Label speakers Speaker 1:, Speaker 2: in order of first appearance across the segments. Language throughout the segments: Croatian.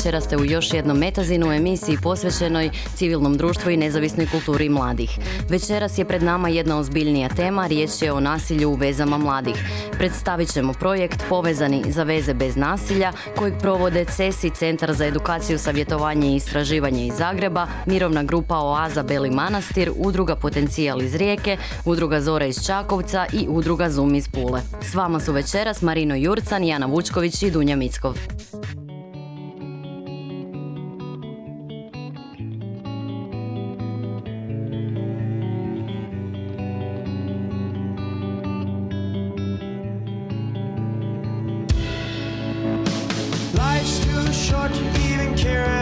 Speaker 1: Večera ste u još jednom metazinu emisiji posvećenoj civilnom društvu i nezavisnoj kulturi mladih. Večeras je pred nama jedna ozbiljnija tema, riječ je o nasilju u vezama mladih. Predstavit ćemo projekt Povezani za veze bez nasilja kojeg provode CESI, Centar za edukaciju, savjetovanje i istraživanje iz Zagreba, Mirovna grupa Oaza Beli Manastir, Udruga Potencijal iz Rijeke, Udruga Zora iz Čakovca i Udruga Zum iz Pule. S vama su večeras Marino Jurcan, Jana Vučković i Dunja Mickov.
Speaker 2: thought you even care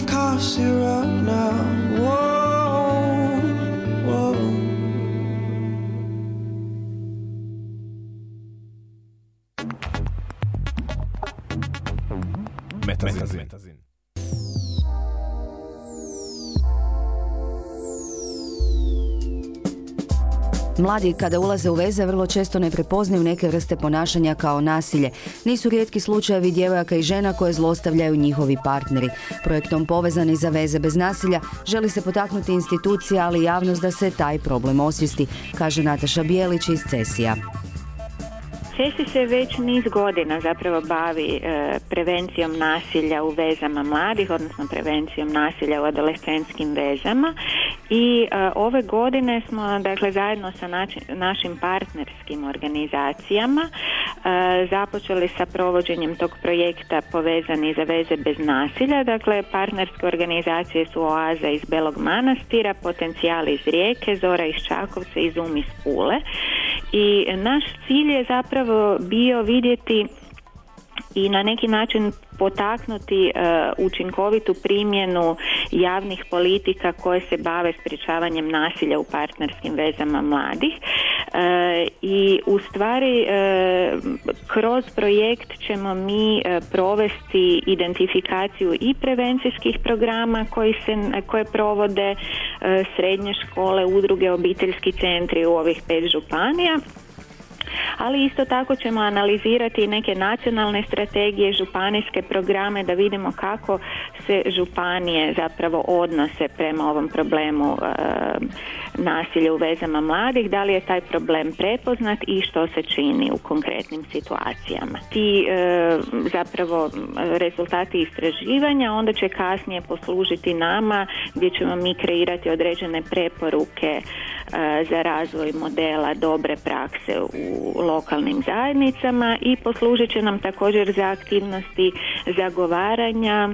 Speaker 2: of course you're now.
Speaker 3: Mladi kada ulaze u veze vrlo često ne prepoznaju neke vrste ponašanja kao nasilje. Nisu rijetki slučajevi djevojaka i žena koje zlostavljaju njihovi partneri. Projektom Povezani za veze bez nasilja želi se potaknuti institucija, ali i javnost da se taj problem osvisti, kaže Nataša Bijelić iz Cesija.
Speaker 4: Cesi se već niz godina zapravo bavi e, prevencijom nasilja u vezama mladih, odnosno prevencijom nasilja u adolescentskim vezama i e, ove godine smo dakle zajedno sa našim partnerskim organizacijama e, započeli sa provođenjem tog projekta povezani za veze bez nasilja. Dakle, partnerske organizacije su Oaza iz Belog Manastira, Potencijal iz Rijeke, Zora iz Čakovca i Zum iz Pule. I naš cilj je zapravo bio vidjeti i na neki način potaknuti e, učinkovitu primjenu javnih politika koje se bave sprječavanjem nasilja u partnerskim vezama mladih. E, i u stvari e, kroz projekt ćemo mi provesti identifikaciju i prevencijskih programa koji se, koje provode srednje škole, udruge, obiteljski centri u ovih pet županija ali isto tako ćemo analizirati neke nacionalne strategije, županijske programe da vidimo kako se županije zapravo odnose prema ovom problemu e, nasilja u vezama mladih, da li je taj problem prepoznat i što se čini u konkretnim situacijama. Ti e, zapravo rezultati istraživanja onda će kasnije poslužiti nama gdje ćemo mi kreirati određene preporuke E, za razvoj modela dobre prakse u lokalnim zajednicama i poslužit će nam također za aktivnosti zagovaranja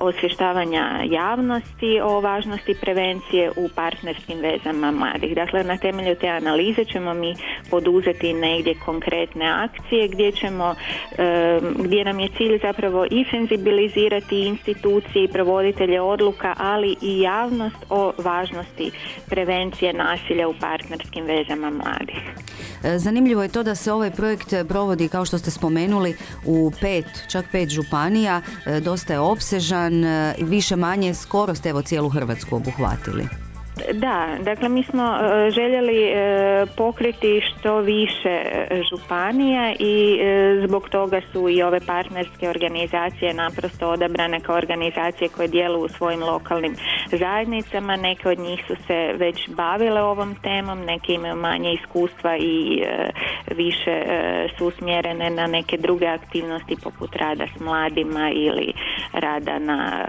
Speaker 4: osvještavanja javnosti o važnosti prevencije u partnerskim vezama mladih. Dakle, na temelju te analize ćemo mi poduzeti negdje konkretne akcije gdje ćemo, e, gdje nam je cilj zapravo i senzibilizirati institucije i provoditelje odluka, ali i javnost o važnosti prevencije nasilja u partnerskim vezama mladih.
Speaker 3: E, zanimljivo je to da se ovaj projekt provodi, kao što ste spomenuli, u pet, čak pet županija, dosta je opsežan opsežan, e, više manje skoro ste evo cijelu Hrvatsku obuhvatili.
Speaker 4: Da, dakle mi smo e, željeli e, pokriti što više e, županija i zbog toga su i ove partnerske organizacije naprosto odabrane kao organizacije koje djeluju u svojim lokalnim zajednicama. Neke od njih su se već bavile ovom temom, neke imaju manje iskustva i više su usmjerene na neke druge aktivnosti poput rada s mladima ili rada na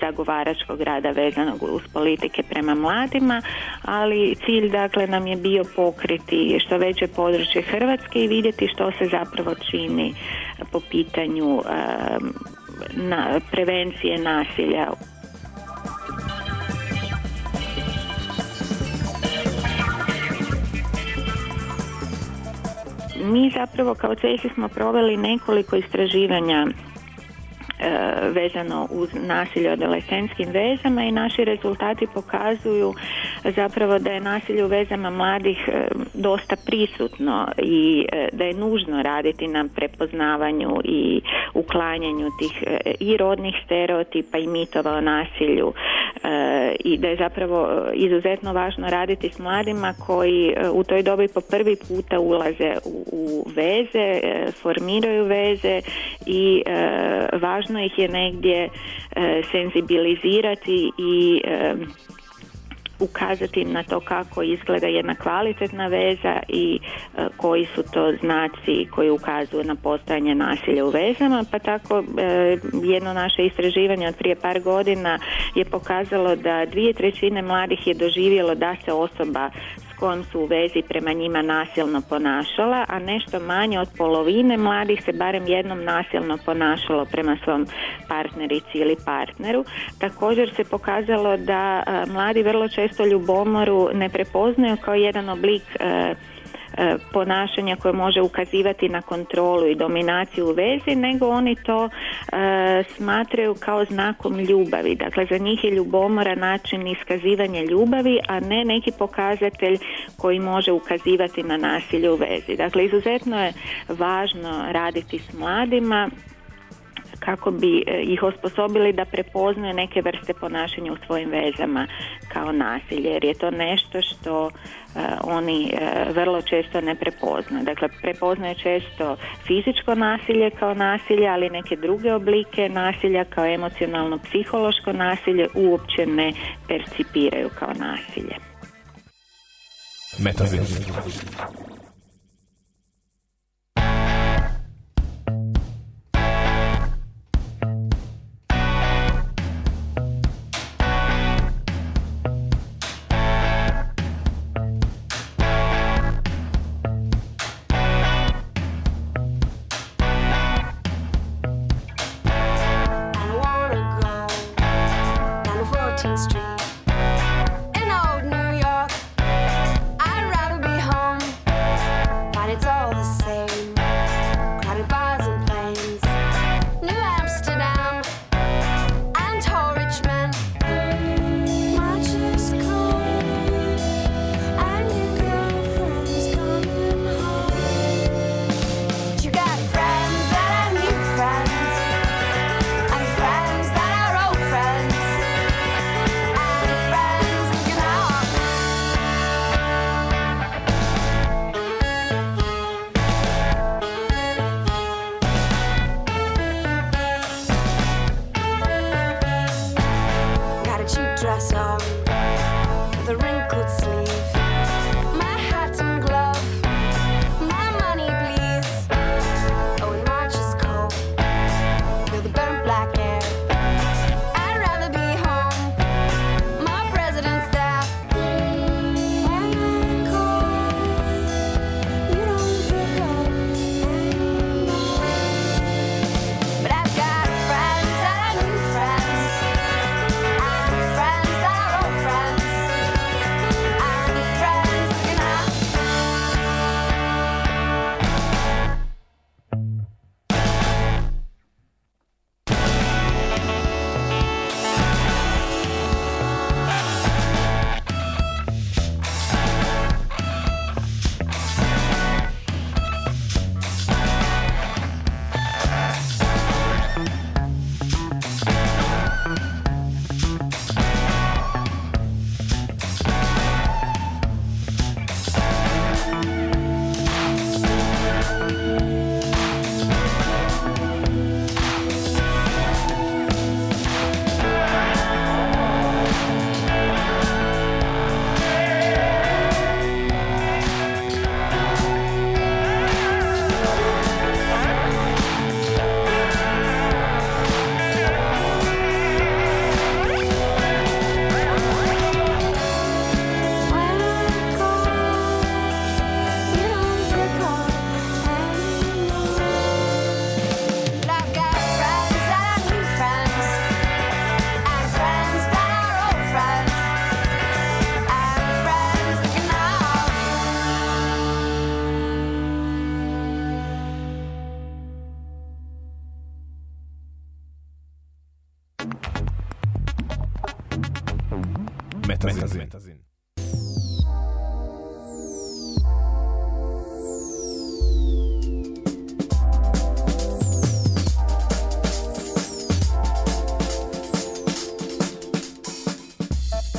Speaker 4: zagovaračkog rada vezanog uz politike prema mladima, ali cilj dakle nam je bio pokriti što veće područje Hrvatske i vidjeti što se zapravo čini po pitanju na prevencije nasilja. Mi zapravo kao CESI smo proveli nekoliko istraživanja vezano uz nasilje u adolescentskim vezama i naši rezultati pokazuju zapravo da je nasilje u vezama mladih e, dosta prisutno i e, da je nužno raditi na prepoznavanju i uklanjanju tih i rodnih stereotipa i mitova o nasilju i da je zapravo izuzetno važno raditi s mladima koji u toj dobi po prvi puta ulaze u veze, formiraju veze i važno važno ih je negdje e, senzibilizirati i e, ukazati na to kako izgleda jedna kvalitetna veza i e, koji su to znaci koji ukazuju na postojanje nasilja u vezama. Pa tako jedno naše istraživanje od prije par godina je pokazalo da dvije trećine mladih je doživjelo da se osoba kojom su u vezi prema njima nasilno ponašala, a nešto manje od polovine mladih se barem jednom nasilno ponašalo prema svom partnerici ili partneru. Također se pokazalo da mladi vrlo često ljubomoru ne prepoznaju kao jedan oblik e, ponašanja koje može ukazivati na kontrolu i dominaciju u vezi, nego oni to e, smatraju kao znakom ljubavi. Dakle, za njih je ljubomora način iskazivanja ljubavi, a ne neki pokazatelj koji može ukazivati na nasilje u vezi. Dakle, izuzetno je važno raditi s mladima kako bi e, ih osposobili da prepoznaju neke vrste ponašanja u svojim vezama kao nasilje jer je to nešto što e, oni e, vrlo često ne prepoznaju. Dakle, prepoznaju često fizičko nasilje kao nasilje, ali neke druge oblike nasilja kao emocionalno psihološko nasilje uopće ne percipiraju kao nasilje.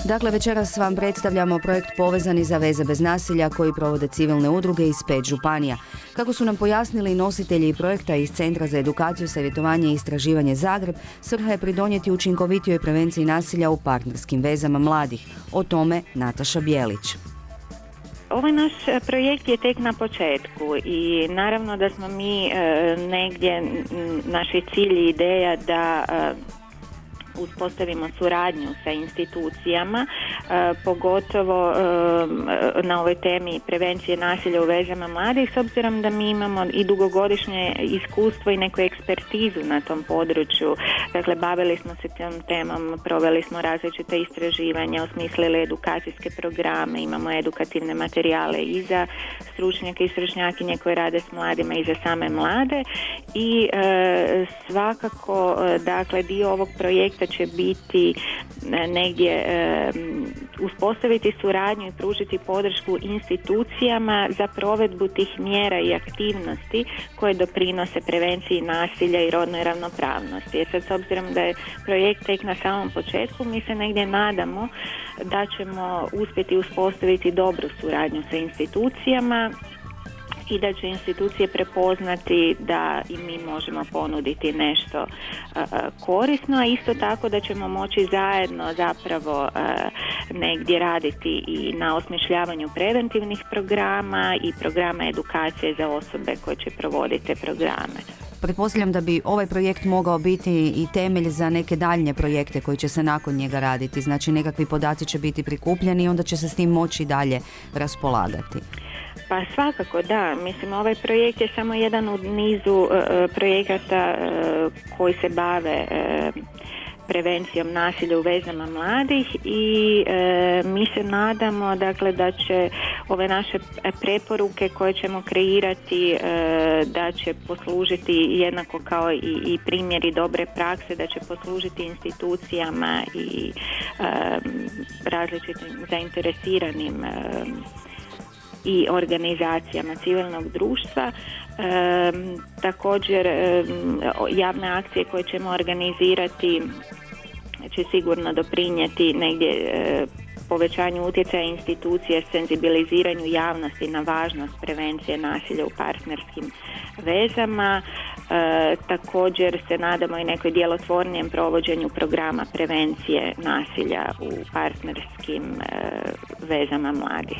Speaker 3: Dakle, večeras vam predstavljamo projekt Povezani za veze bez nasilja koji provode civilne udruge iz pet županija. Kako su nam pojasnili nositelji projekta iz Centra za edukaciju, savjetovanje i istraživanje Zagreb, svrha je pridonijeti učinkovitijoj prevenciji nasilja u partnerskim vezama mladih. O tome Nataša Bijelić.
Speaker 4: Ovaj naš projekt je tek na početku i naravno da smo mi e, negdje, naš je cilj i ideja da e, uspostavimo suradnju sa institucijama pogotovo na ovoj temi prevencije nasilja u vezama mladih s obzirom da mi imamo i dugogodišnje iskustvo i neku ekspertizu na tom području. Dakle, bavili smo se tom temom, proveli smo različite istraživanja, osmislili edukacijske programe, imamo edukativne materijale i za stručnjake i stručnjakinje koje rade s mladima i za same mlade i e, svakako e, dakle dio ovog projekta će biti e, negdje e, uspostaviti suradnju i pružiti podršku institucijama za provedbu tih mjera i aktivnosti koje doprinose prevenciji nasilja i rodnoj ravnopravnosti. Jer sad s obzirom da je projekt tek na samom početku, mi se negdje nadamo da ćemo uspjeti uspostaviti dobru suradnju sa institucijama i da će institucije prepoznati da i mi možemo ponuditi nešto korisno, a isto tako da ćemo moći zajedno zapravo negdje raditi i na osmišljavanju preventivnih programa i programa edukacije za osobe koje će provoditi programe.
Speaker 3: Pretpostavljam da bi ovaj projekt mogao biti i temelj za neke daljnje projekte koji će se nakon njega raditi. Znači nekakvi podaci će biti prikupljeni i onda će se s tim moći dalje raspolagati.
Speaker 4: Pa svakako da, mislim ovaj projekt je samo jedan u nizu e, e, projekata e, koji se bave prevencijom nasilja u vezama mladih i mi se nadamo dakle da će ove naše preporuke koje ćemo kreirati da će poslužiti jednako kao i, i primjeri dobre prakse da će poslužiti institucijama i različitim zainteresiranim i organizacijama civilnog društva. također javne akcije koje ćemo organizirati će sigurno doprinijeti negdje e, povećanju utjecaja institucije, senzibiliziranju javnosti na važnost prevencije nasilja u partnerskim vezama. E, također se nadamo i nekoj djelotvornijem provođenju programa prevencije nasilja u partnerskim e, vezama mladih.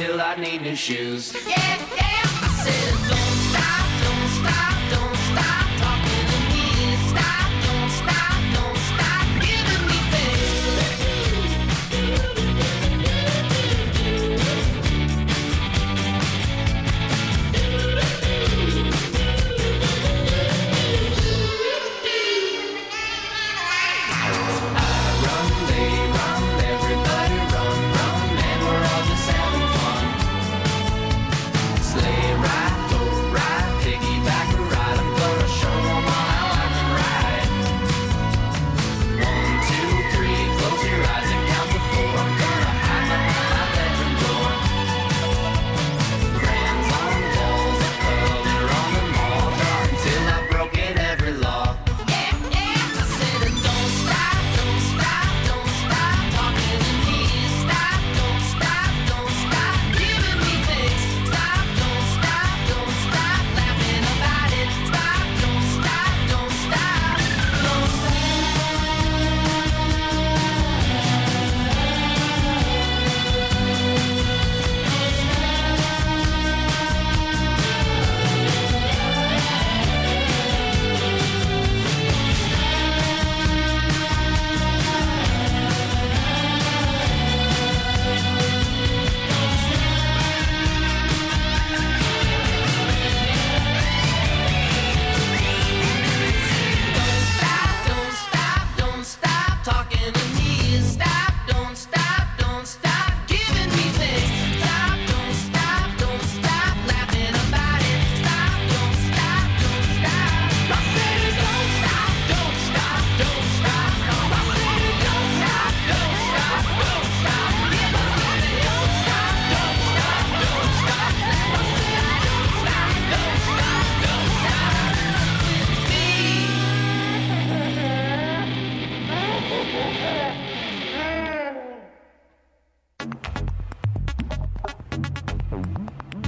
Speaker 4: until I need new shoes. Yeah, yeah, I said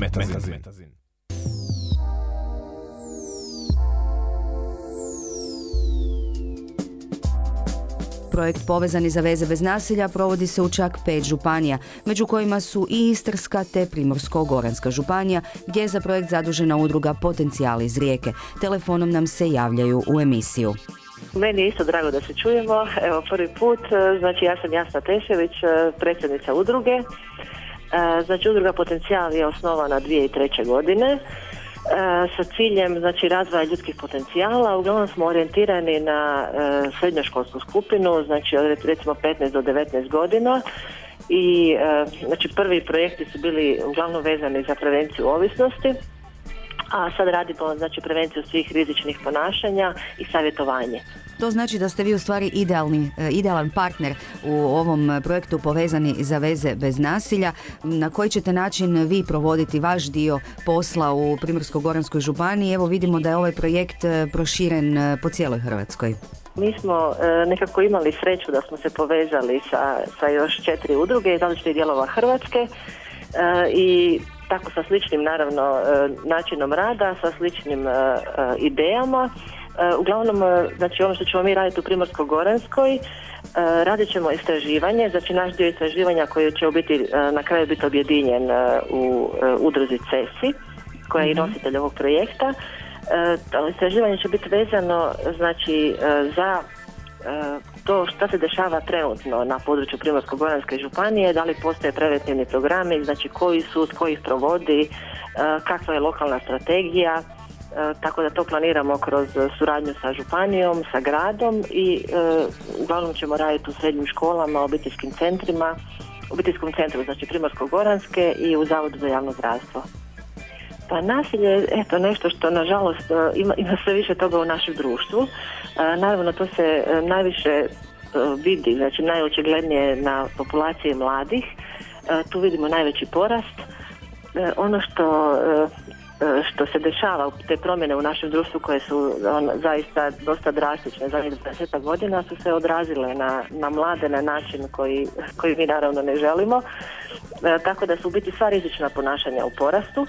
Speaker 5: Metazin.
Speaker 3: Projekt Povezani za veze bez nasilja provodi se u čak pet županija, među kojima su i Istarska te Primorsko-Goranska županija, gdje je za projekt zadužena udruga Potencijali iz Rijeke. Telefonom nam se javljaju u emisiju.
Speaker 6: Meni je isto drago da se čujemo. Evo prvi put, e, znači ja sam Jasna Tešević, e, predsjednica udruge. E, Znači udruga Potencijal je osnovana 2003. godine sa ciljem znači razvoja ljudskih potencijala. Uglavnom smo orijentirani na srednjoškolsku skupinu, znači od recimo 15 do 19 godina i znači prvi projekti su bili uglavnom vezani za prevenciju ovisnosti a sad radimo znači prevenciju svih rizičnih ponašanja i savjetovanje.
Speaker 3: To znači da ste vi u stvari idealni, e, idealan partner u ovom projektu povezani za veze bez nasilja. Na koji ćete način vi provoditi vaš dio posla u Primorsko-Goranskoj županiji? Evo vidimo da je ovaj projekt e, proširen e, po cijeloj Hrvatskoj.
Speaker 6: Mi smo nekako imali sreću da smo se povezali sa, sa još četiri udruge iz različitih dijelova Hrvatske i tako sa sličnim naravno načinom rada, sa sličnim idejama E, uglavnom, e, znači ono što ćemo mi raditi u Primorsko-Goranskoj, e, radit ćemo istraživanje, znači naš dio istraživanja koji će biti na kraju biti objedinjen u udruzi CESI, koja je i mhm. nositelj ovog projekta. Istraživanje će biti vezano znači za to što se dešava trenutno na području Primorsko-Goranske županije, da li postoje preventivni programi, znači koji su, koji ih provodi, kakva je lokalna strategija, E, tako da to planiramo kroz suradnju sa županijom, sa gradom i e, uglavnom ćemo raditi u srednjim školama, obiteljskim centrima, obiteljskom centru, znači Primorsko-Goranske i u Zavodu za javno zdravstvo. Pa nasilje je eto, nešto što nažalost e, ima, ima sve više toga u našem društvu. Naravno to se najviše vidi, znači najočiglednije na populaciji mladih. Tu vidimo najveći porast. Ono što E, što se dešava, te promjene u našem društvu koje su zaista dosta drastične zadnjih 20 godina su se odrazile na, na mlade na način koji, koji mi naravno ne želimo. E, tako da su u biti sva rizična ponašanja u porastu.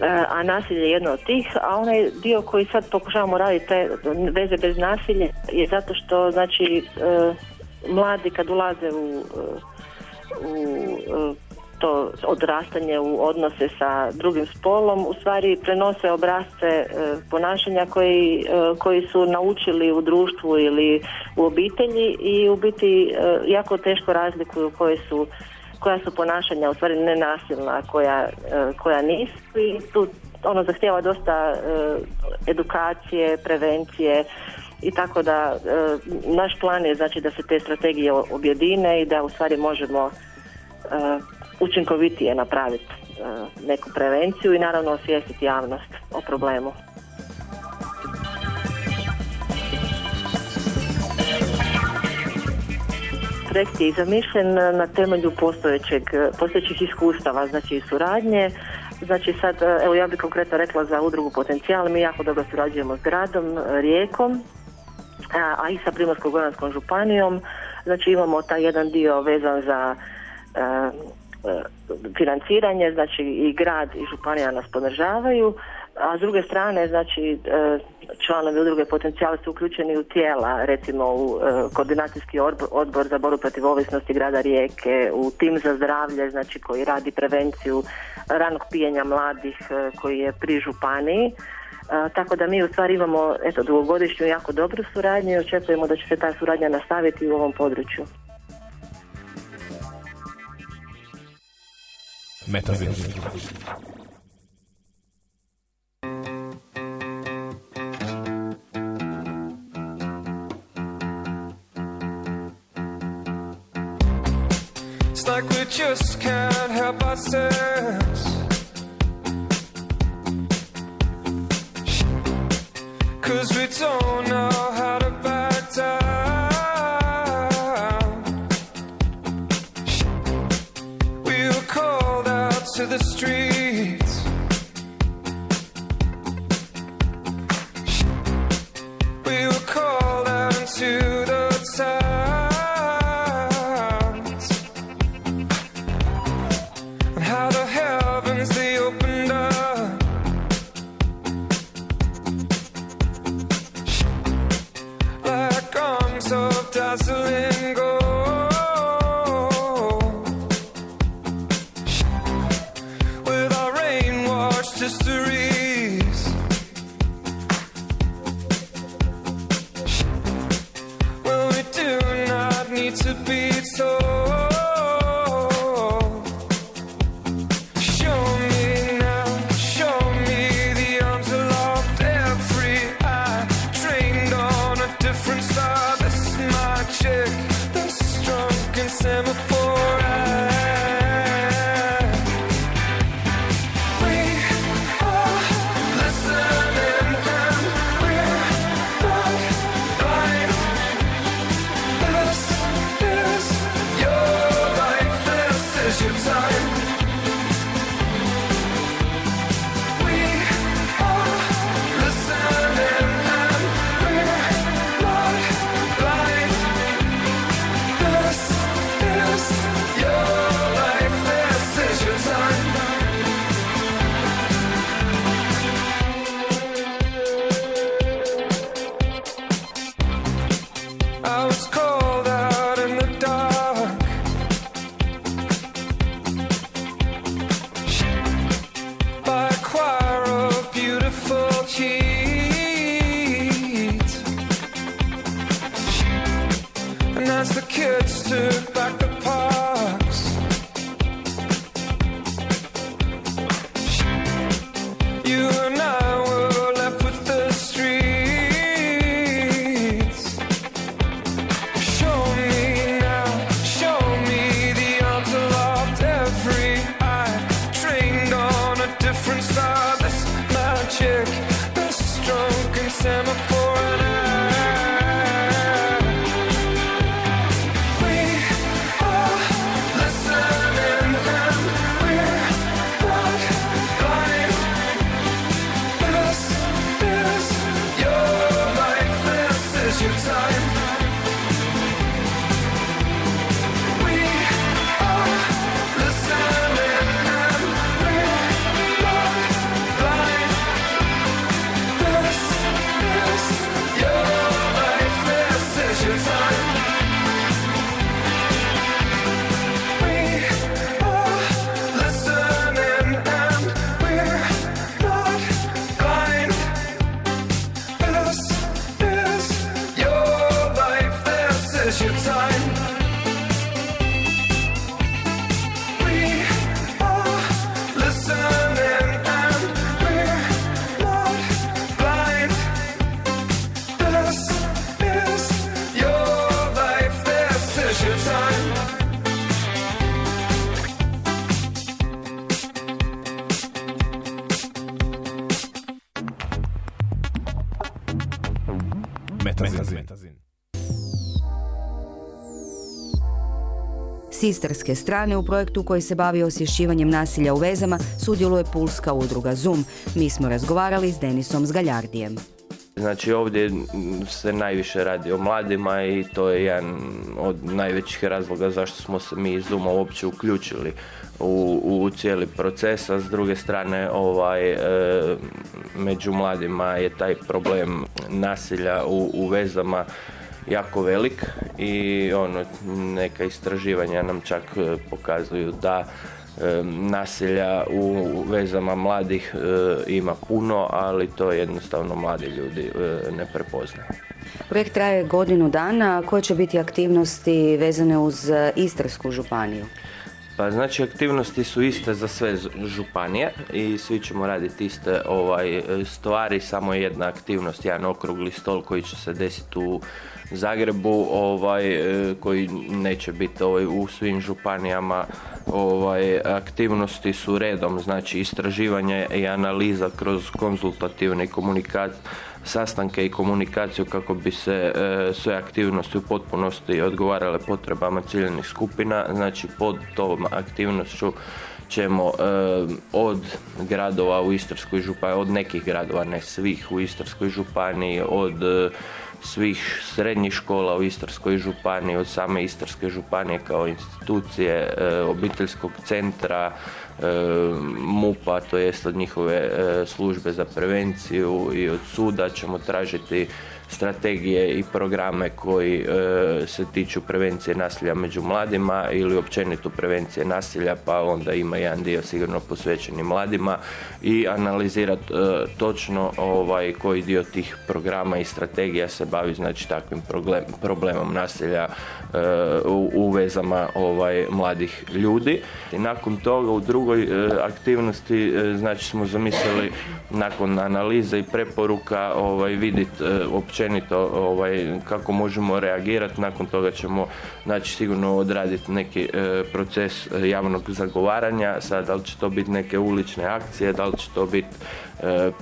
Speaker 6: E, a nasilje je jedno od tih, a onaj dio koji sad pokušavamo raditi te veze bez nasilja je zato što znači mladi kad ulaze u, u to odrastanje u odnose sa drugim spolom u stvari prenose obrazce e, ponašanja koji, e, koji su naučili u društvu ili u obitelji i u biti e, jako teško razlikuju koje su koja su ponašanja u stvari nenasilna, koja, koja nisu i tu ono zahtjeva dosta edukacije, prevencije i tako da naš plan je znači da se te strategije objedine i da u stvari možemo učinkovitije napraviti e, neku prevenciju i naravno osvijestiti javnost o problemu. Projekt je zamišljen na temelju postojećeg, postojećih iskustava, znači suradnje. Znači sad, e, evo ja bih konkretno rekla za udrugu Potencijal, mi jako dobro surađujemo s gradom, Rijekom, a, i sa Primorsko-Goranskom županijom. Znači imamo taj jedan dio vezan za e, E, financiranje, znači i grad i županija nas podržavaju, a s druge strane, znači e, članovi udruge potencijali su uključeni u tijela, recimo u e, koordinacijski odbor, za borbu protiv ovisnosti grada Rijeke, u tim za zdravlje, znači koji radi prevenciju ranog pijenja mladih koji je pri županiji. tako da mi u stvari imamo eto, dugogodišnju jako dobru suradnju i očekujemo da će se ta suradnja nastaviti u ovom području. Metaville. Like we just can't help ourselves. Cause we don't know
Speaker 3: istarske strane u projektu koji se bavi osvješćivanjem nasilja u vezama sudjeluje Pulska udruga Zoom. Mi smo razgovarali s Denisom Zgaljardijem.
Speaker 7: Znači ovdje se najviše radi o mladima i to je jedan od najvećih razloga zašto smo se mi iz Zuma uopće uključili u, u cijeli proces, a s druge strane ovaj, e, među mladima je taj problem nasilja u, u vezama jako velik i ono neka istraživanja nam čak e, pokazuju da e, nasilja u vezama mladih e, ima puno, ali to jednostavno mladi ljudi ne prepoznaju.
Speaker 3: Projekt traje godinu dana. Koje će biti aktivnosti vezane uz Istarsku županiju?
Speaker 7: Pa znači aktivnosti su iste za sve županije i svi ćemo raditi iste ovaj, e, stvari, samo je jedna aktivnost, jedan okrugli stol koji će se desiti u Zagrebu, ovaj, e, koji neće biti ovaj, u svim županijama. Ovaj, aktivnosti su redom, znači istraživanje i analiza kroz konzultativni komunikat, sastanke i komunikaciju kako bi se e, sve aktivnosti u potpunosti odgovarale potrebama ciljenih skupina. Znači pod tom aktivnošću ćemo e, od gradova u Istarskoj županiji, od nekih gradova, ne svih u Istarskoj županiji, od e, svih srednjih škola u Istarskoj županiji, od same Istarske županije kao institucije, e, obiteljskog centra, MUPA, to jest od njihove e, službe za prevenciju i od suda ćemo tražiti strategije i programe koji e, se tiču prevencije nasilja među mladima ili općenito prevencije nasilja, pa onda ima jedan dio sigurno posvećeni mladima i analizirati e, točno ovaj koji dio tih programa i strategija se bavi znači takvim problem, problemom nasilja e, u, u vezama ovaj mladih ljudi. I nakon toga u drugoj e, aktivnosti e, znači smo zamislili nakon analize i preporuka ovaj vidjeti općenito ovaj kako možemo reagirati. Nakon toga ćemo znači sigurno odraditi neki e, proces e, javnog zagovaranja. Sad da li će to biti neke ulične akcije, da li će to biti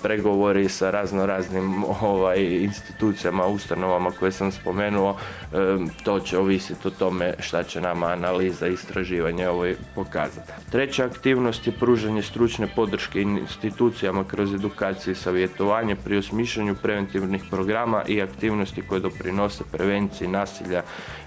Speaker 7: pregovori sa razno raznim ovaj, institucijama, ustanovama koje sam spomenuo, e, to će ovisiti o tome šta će nama analiza i istraživanje ovaj pokazati. Treća aktivnost je pružanje stručne podrške institucijama kroz edukaciju i savjetovanje pri osmišljanju preventivnih programa i aktivnosti koje doprinose prevenciji nasilja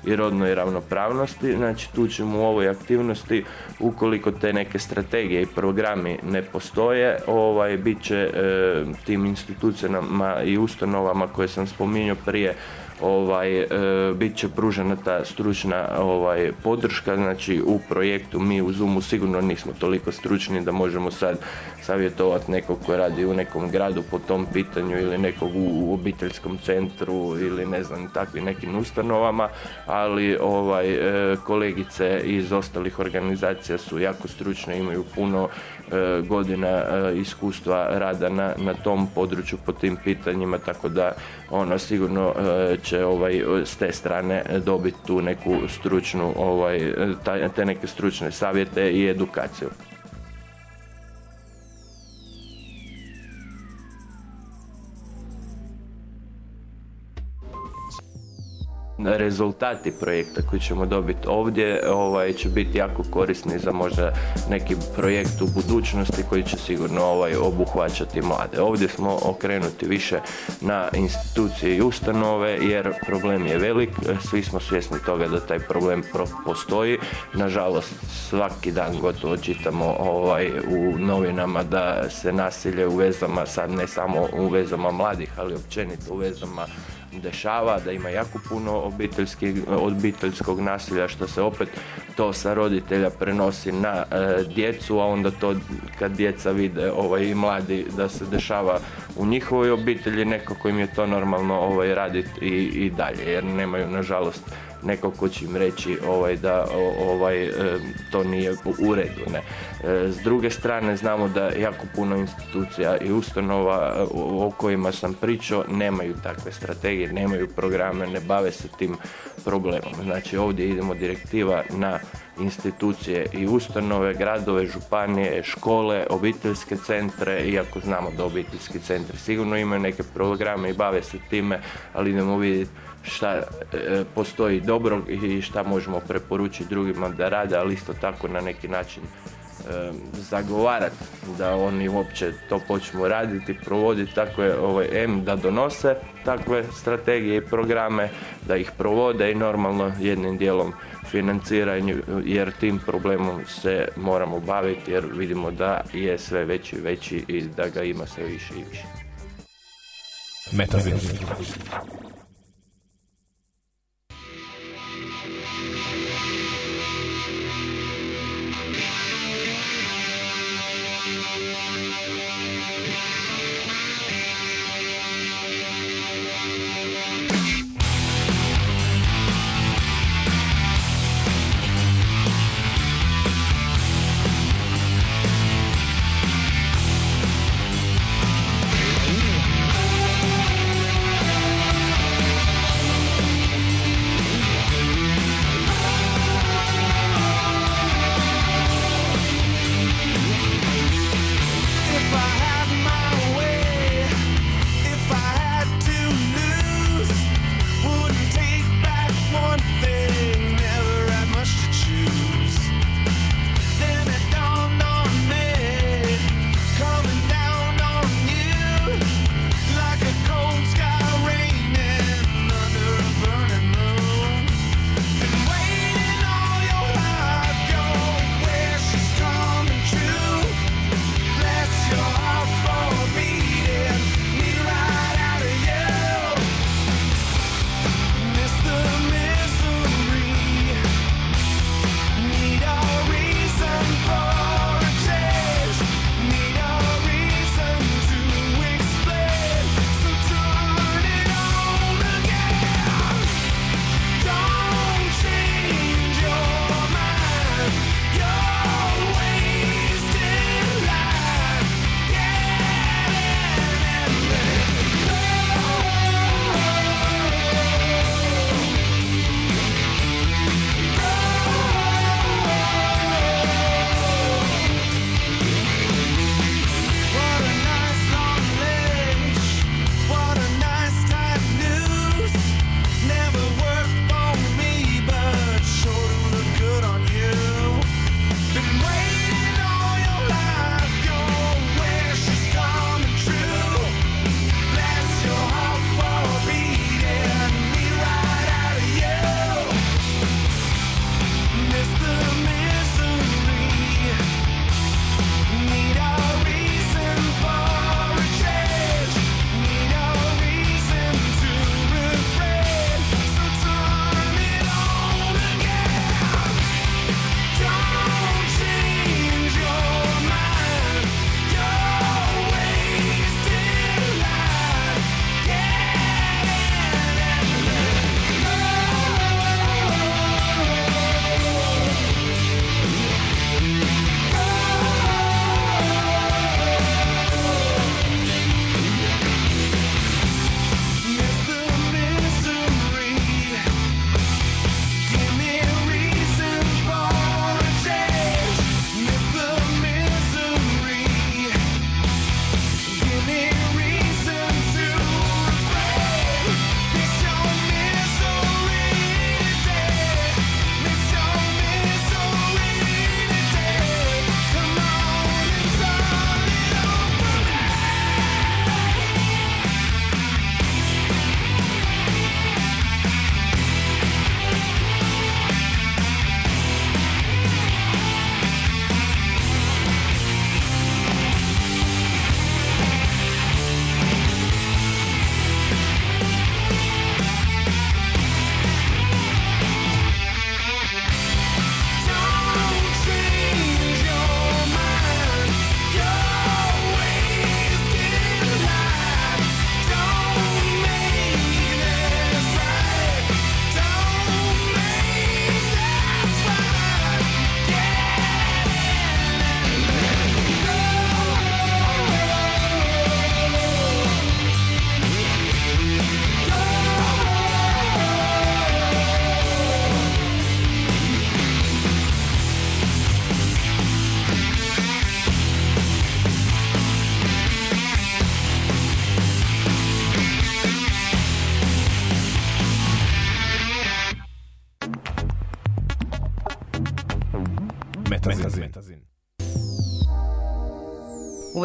Speaker 7: i rodnoj ravnopravnosti. Znači tu ćemo u ovoj aktivnosti ukoliko te neke strategije i programi ne postoje, ovaj bit će e, tim institucijama i ustanovama koje sam spominjao prije ovaj e, bit će pružena ta stručna ovaj podrška. Znači u projektu mi u Zoomu sigurno nismo toliko stručni da možemo sad savjetovati nekog ko radi u nekom gradu po tom pitanju ili nekog u, obiteljskom centru ili ne znam takvim nekim ustanovama ali ovaj e, kolegice iz ostalih organizacija su jako stručne imaju puno godina e, iskustva rada na, na tom području po tim pitanjima tako da ona sigurno e, će ovaj s te strane dobiti tu neku stručnu ovaj te neke stručne savjete i edukaciju. Rezultati projekta koji ćemo dobiti ovdje ovaj, će biti jako korisni za možda neki projekt u budućnosti koji će sigurno ovaj, obuhvaćati mlade. Ovdje smo okrenuti više na institucije i ustanove jer problem je velik, svi smo svjesni toga da taj problem pro- postoji. Nažalost, svaki dan gotovo čitamo ovaj, u novinama da se nasilje u vezama, sad ne samo u vezama mladih, ali općenito u vezama dešava, da ima jako puno obiteljskog nasilja što se opet to sa roditelja prenosi na e, djecu, a onda to kad djeca vide ovaj, i mladi da se dešava u njihovoj obitelji, nekako im je to normalno ovaj, raditi i dalje, jer nemaju nažalost neko ko će im reći ovaj, da ovaj, e, to nije u- redu. Ne. E, S druge strane znamo da jako puno institucija i ustanova e, o kojima sam pričao nemaju takve strategije, nemaju programe, ne bave se tim problemom. Znači ovdje idemo direktiva na institucije i ustanove, gradove, županije, škole, obiteljske centre, iako znamo da obiteljski centri sigurno imaju neke programe i bave se time, ali idemo vidjeti šta e, postoji dobro i šta možemo preporučiti drugima da rade, ali isto tako na neki način e, zagovarati da oni uopće to počnu raditi, provoditi takve ovaj, M da donose takve strategije i programe, da ih provode i normalno jednim dijelom financiranju jer tim problemom se moramo baviti jer vidimo da je sve veći i veći i da ga ima sve više i više.
Speaker 5: Metazin.
Speaker 8: Música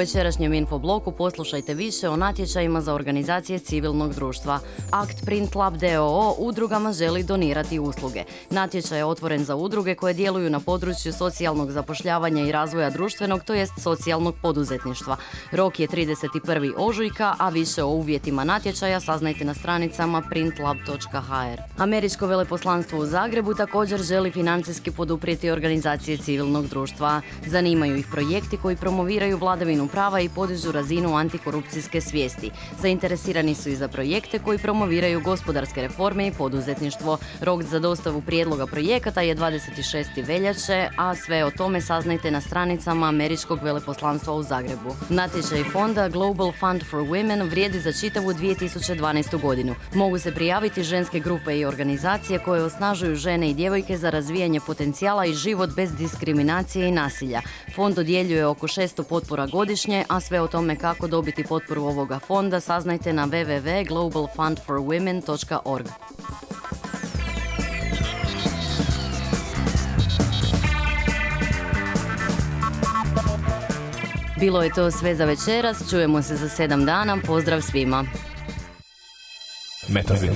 Speaker 8: večerašnjem infobloku poslušajte više o natječajima za organizacije civilnog društva. Akt Print Lab DOO udrugama želi donirati usluge. Natječaj je otvoren za udruge koje djeluju na području socijalnog zapošljavanja i razvoja društvenog, to jest socijalnog poduzetništva. Rok je 31. ožujka, a više o uvjetima natječaja saznajte na stranicama printlab.hr. Američko veleposlanstvo u Zagrebu također želi financijski poduprijeti organizacije civilnog društva. Zanimaju ih projekti koji promoviraju vladavinu prava i podižu razinu antikorupcijske svijesti. Zainteresirani su i za projekte koji promoviraju gospodarske reforme i poduzetništvo. Rok za dostavu prijedloga projekata je 26. veljače, a sve o tome saznajte na stranicama Američkog veleposlanstva u Zagrebu. Natječaj fonda Global Fund for Women vrijedi za čitavu 2012. godinu. Mogu se prijaviti ženske grupe i organizacije koje osnažuju žene i djevojke za razvijanje potencijala i život bez diskriminacije i nasilja. Fond dodjeljuje oko 600 potpora godišnje, a sve o tome kako dobiti potporu ovoga fonda saznajte na www.globalfundforwomen.org. Bilo je to sve za večeras, čujemo se za sedam dana, pozdrav svima.
Speaker 5: Metazin.